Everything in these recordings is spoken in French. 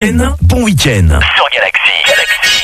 Bon week-end sur Galaxy. Galaxy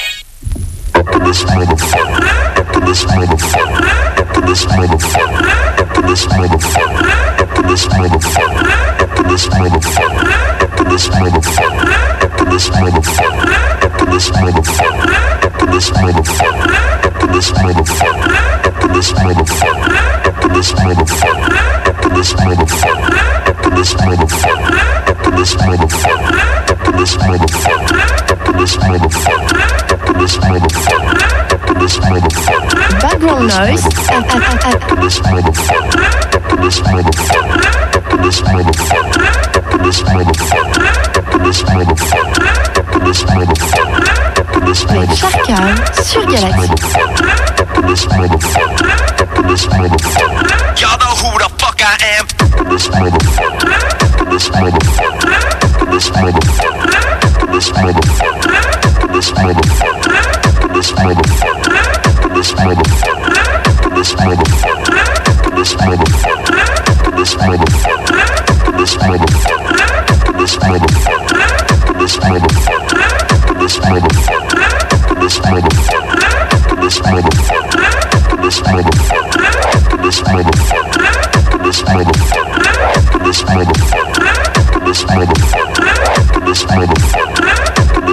this motherfucker, step in this motherfucker, up in this motherfucker, up in this motherfucker. Background noise. up in this motherfucker, step in this motherfucker, step in this motherfucker, step in this motherfucker, step in this motherfucker, up in this motherfucker, step in this motherfucker. sur Galaxy. Y'all know who the fuck I am. Step in this motherfucker, step in this motherfucker, up in this motherfucker. this motherfucker. Up in this motherfucker. Up in this motherfucker. Up in this motherfucker. Up in this motherfucker. Up in this motherfucker. Up in this motherfucker. Up in this motherfucker. Up in this motherfucker. Up in this motherfucker. Up in this motherfucker. Up in this motherfucker. Up in this motherfucker. Up in this motherfucker. Up in this motherfucker. Up in this motherfucker. Up in this motherfucker. Up in this motherfucker. Up in this motherfucker.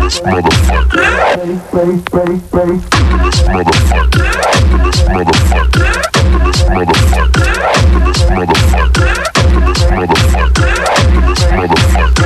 this motherfucker. Up in this motherfucker. Up in this motherfucker. Up in this motherfucker. Up in this motherfucker. Up in this motherfucker. Up in this motherfucker.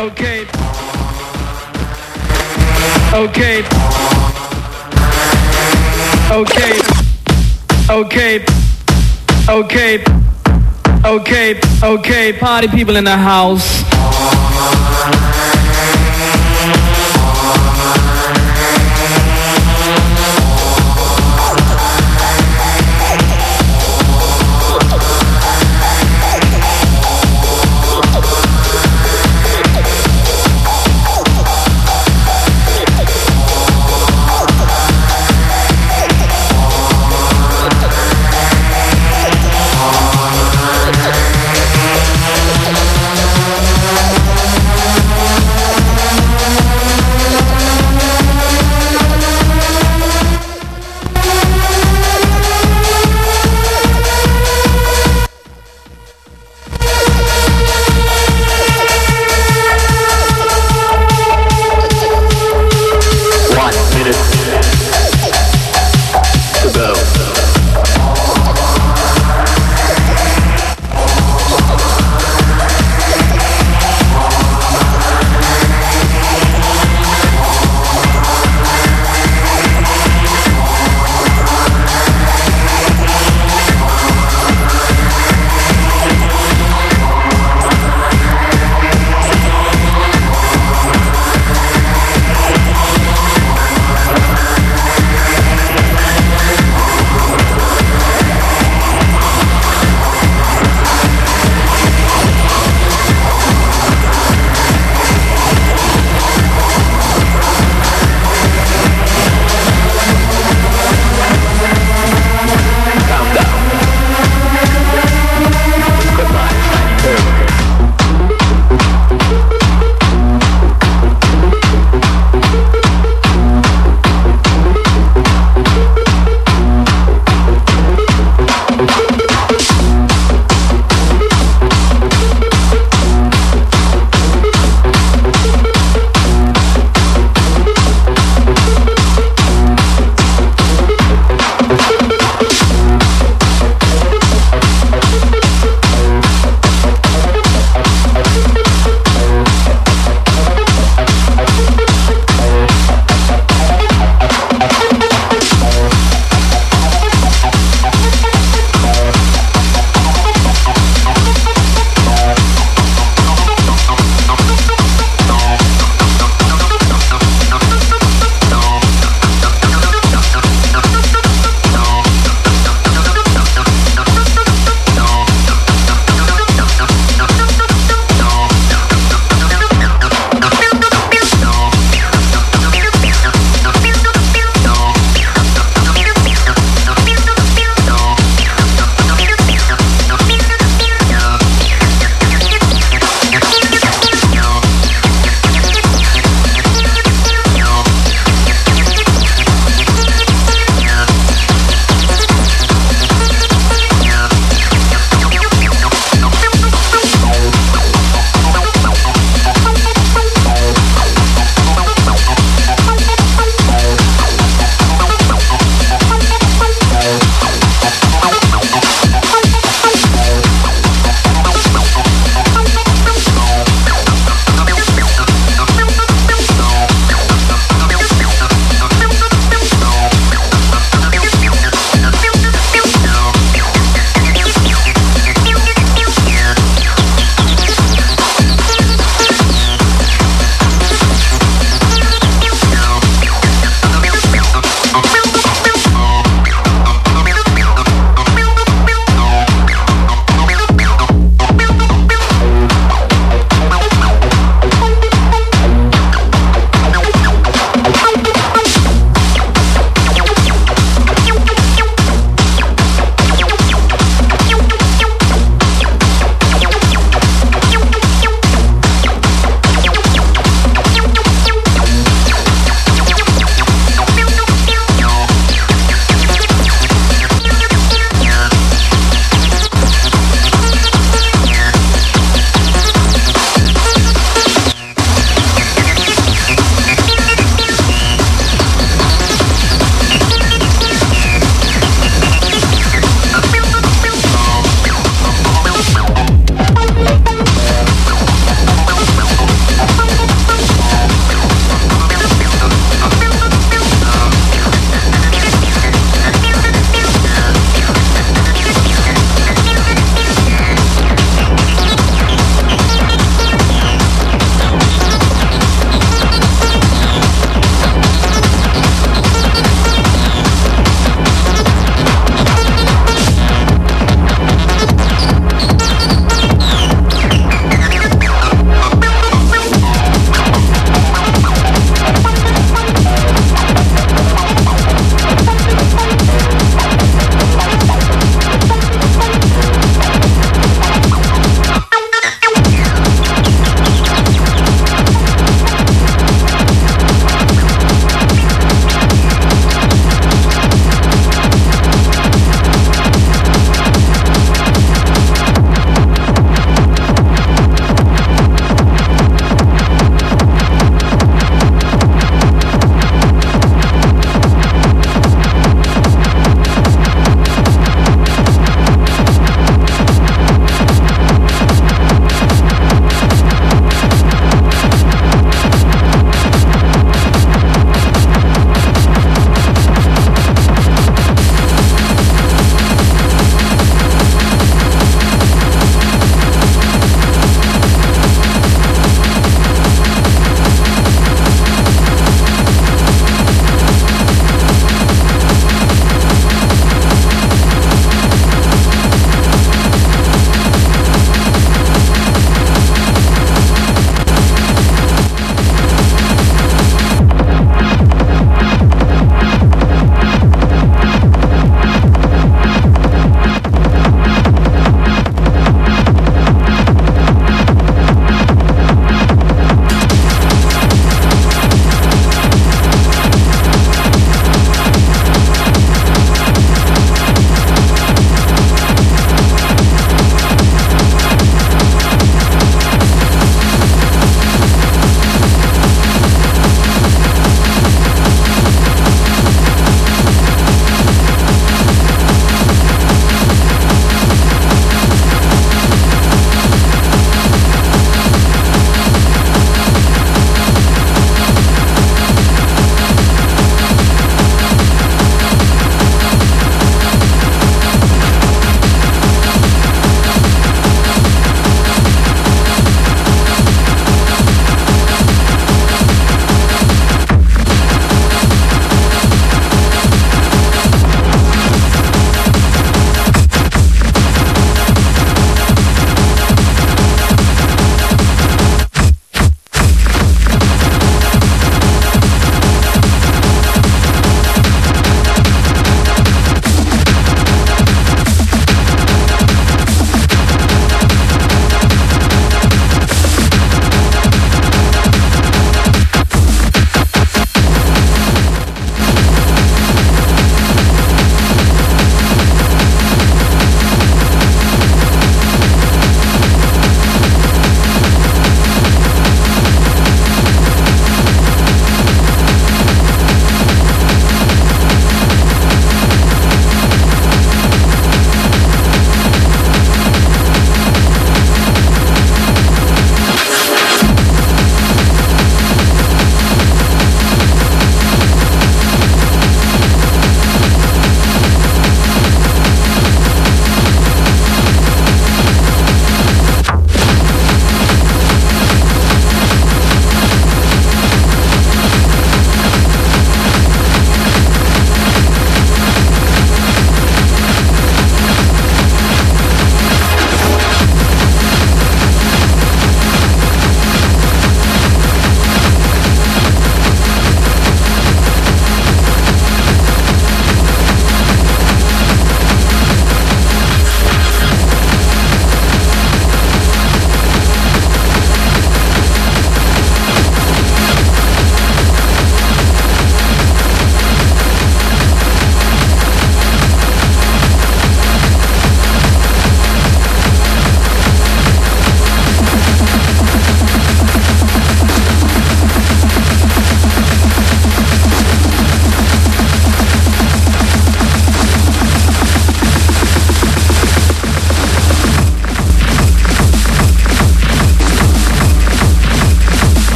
Okay. Okay. Okay. Okay. Okay. Okay. Okay. Party people in the house.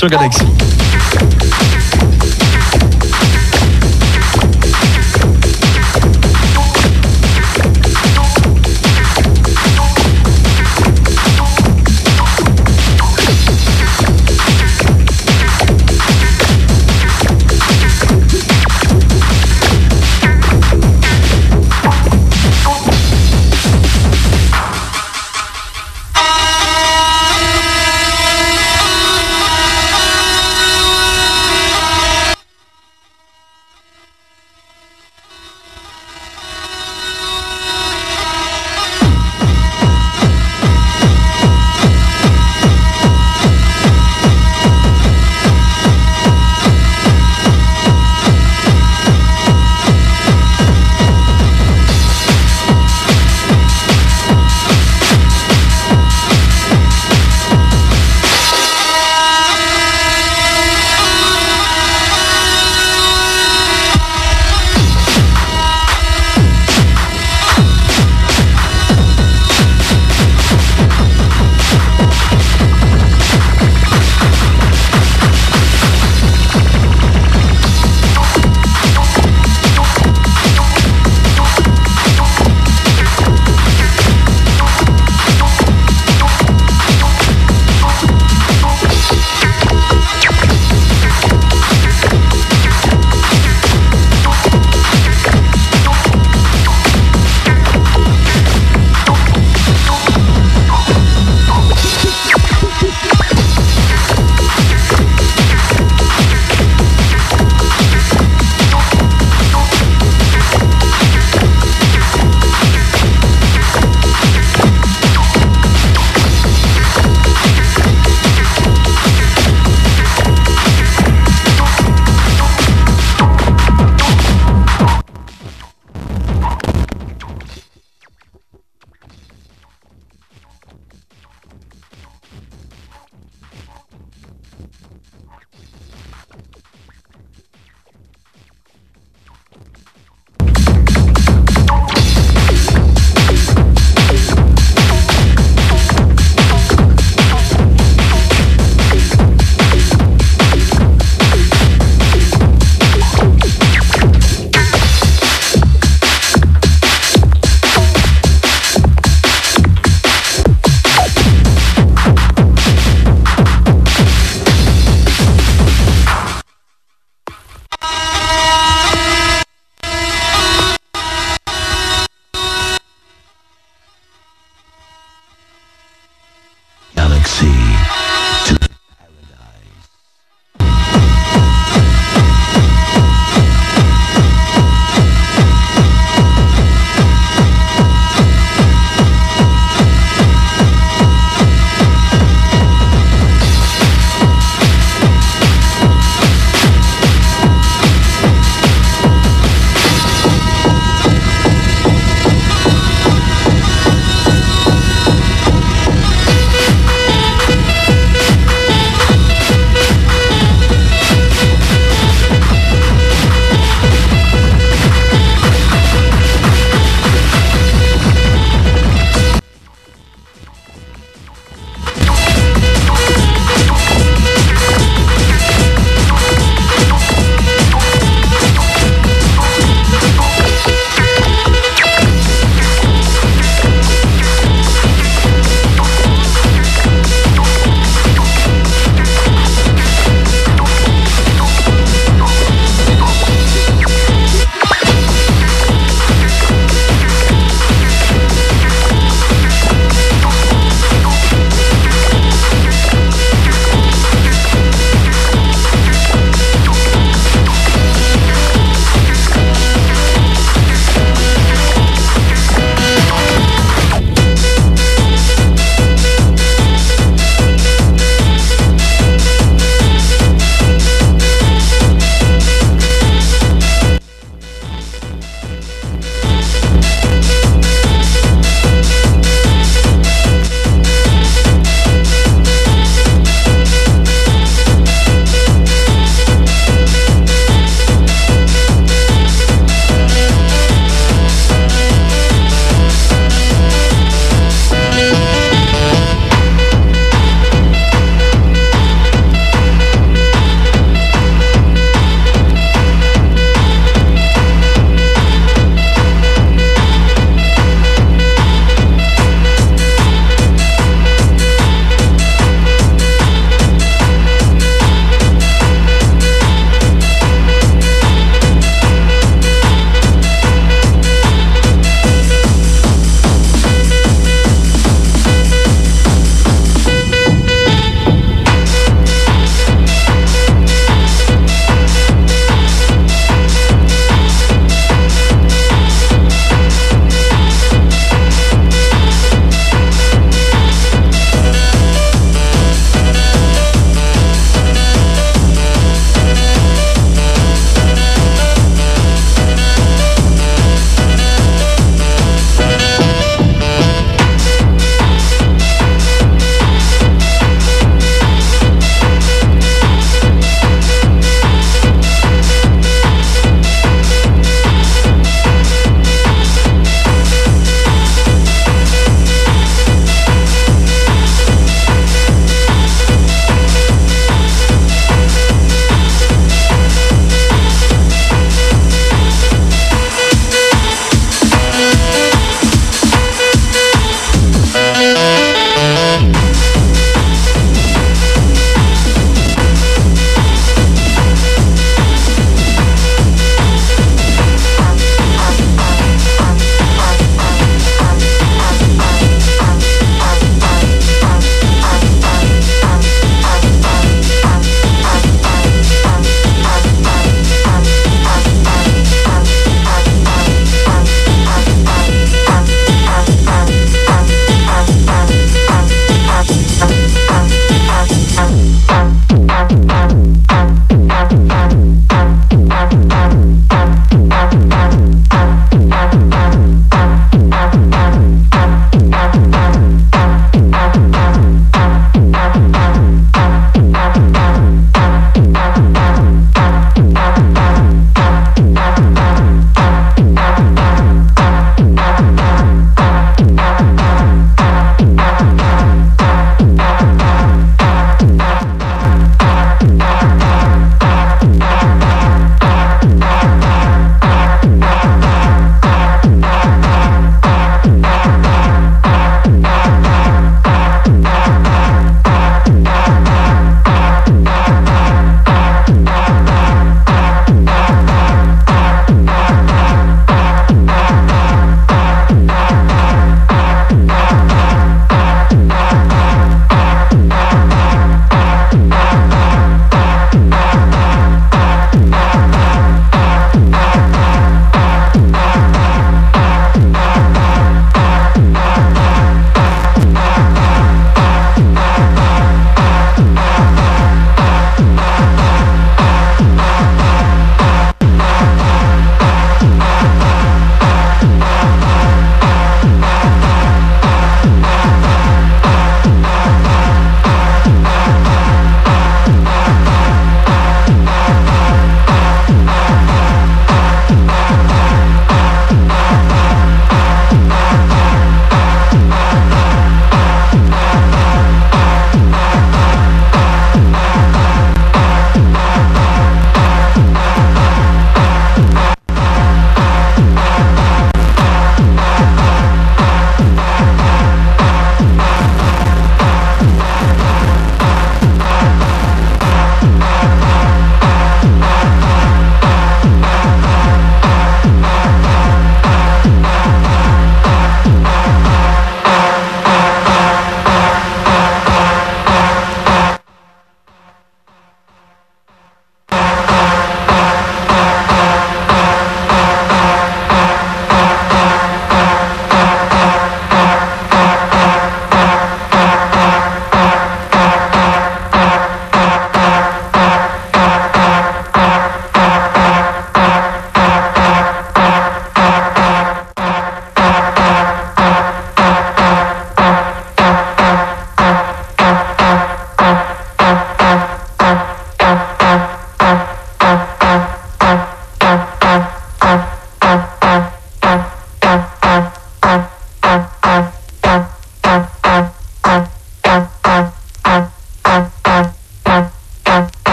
sur Galaxy.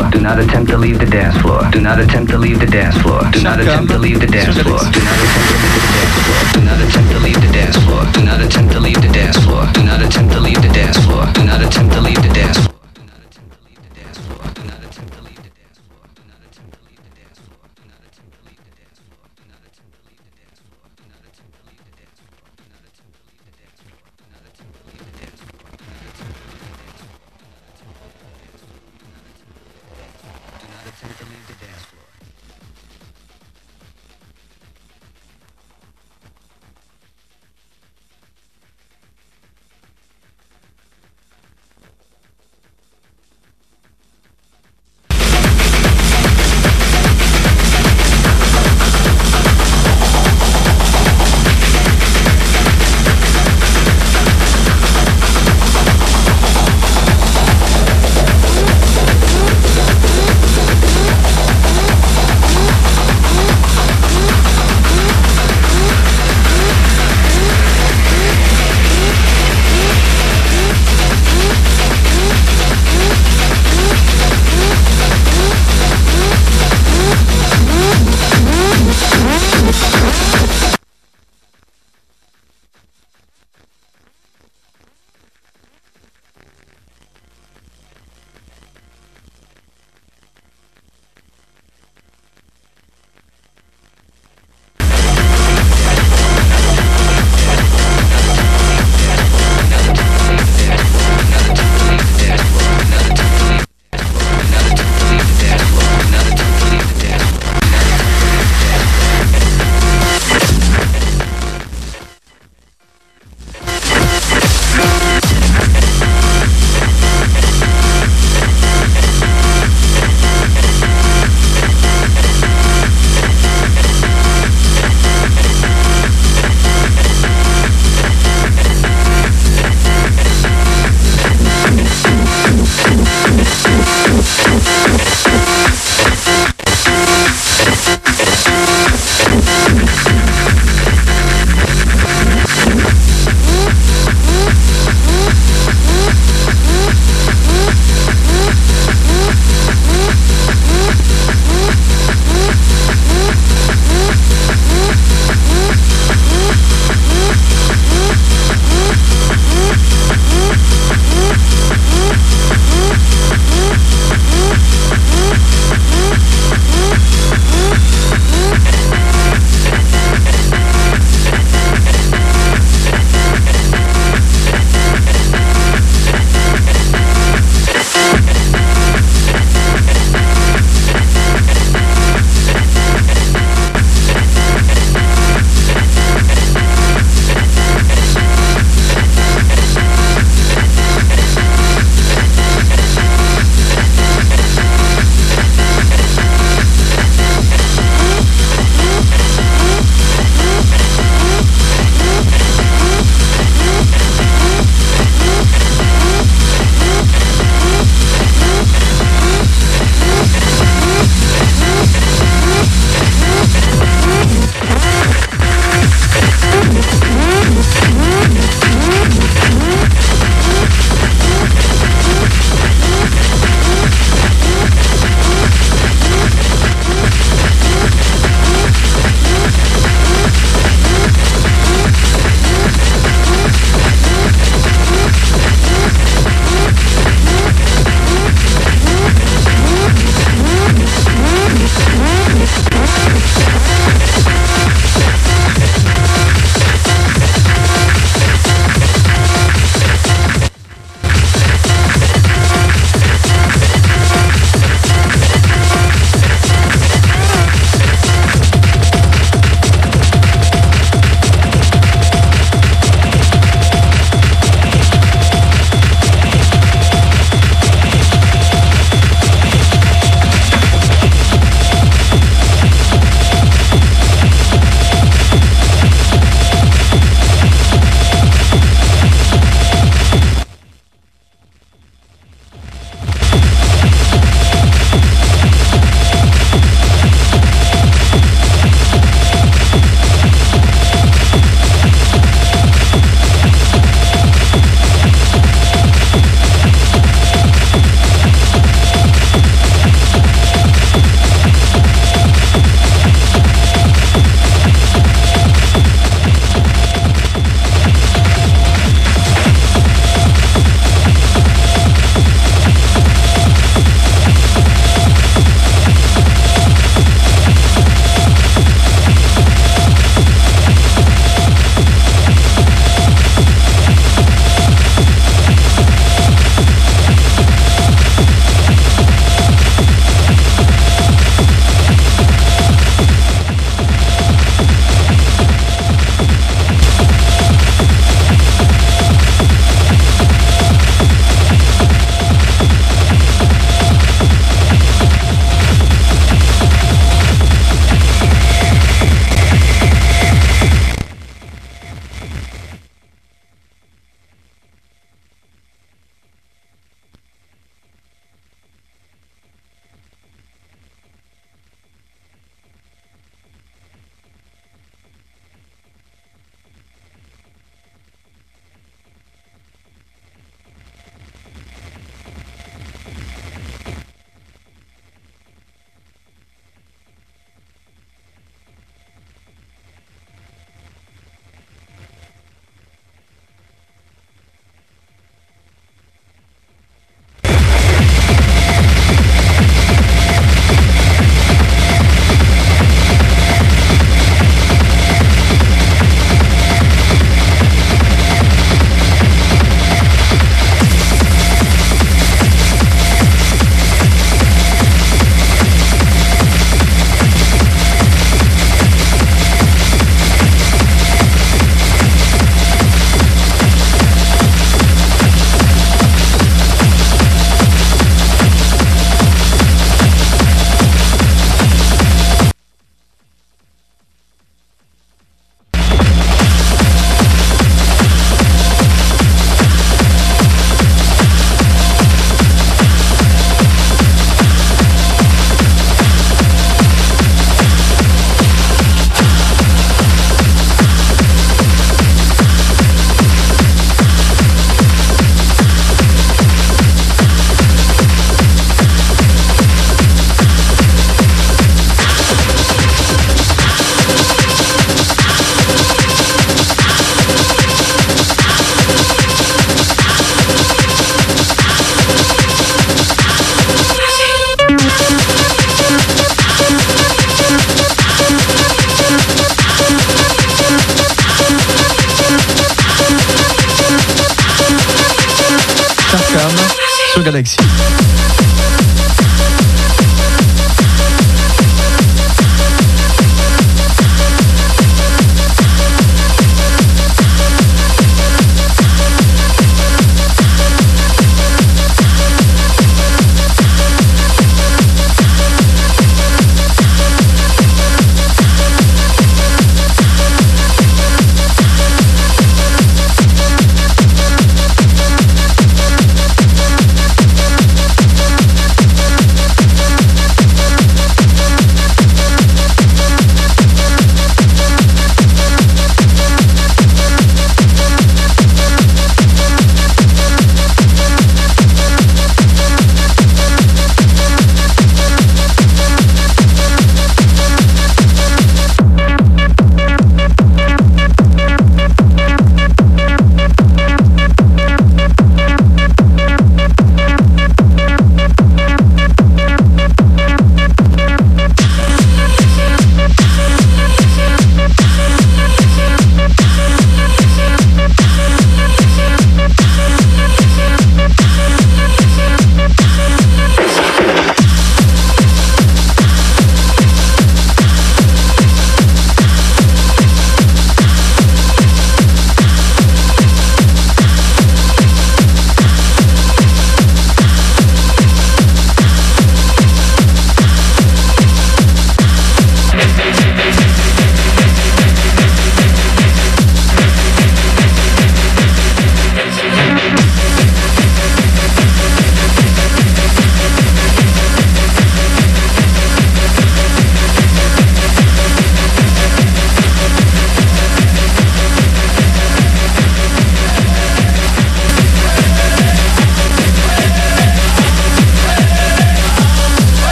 floor. Do not attempt to leave the dance floor. Do not attempt to leave the dance floor. Do not attempt to leave the dance floor. Do not attempt to leave the dance floor. Do not attempt to leave the dance floor. Do not attempt to leave the dance floor. Do not attempt to leave the dance floor. Do not attempt to leave the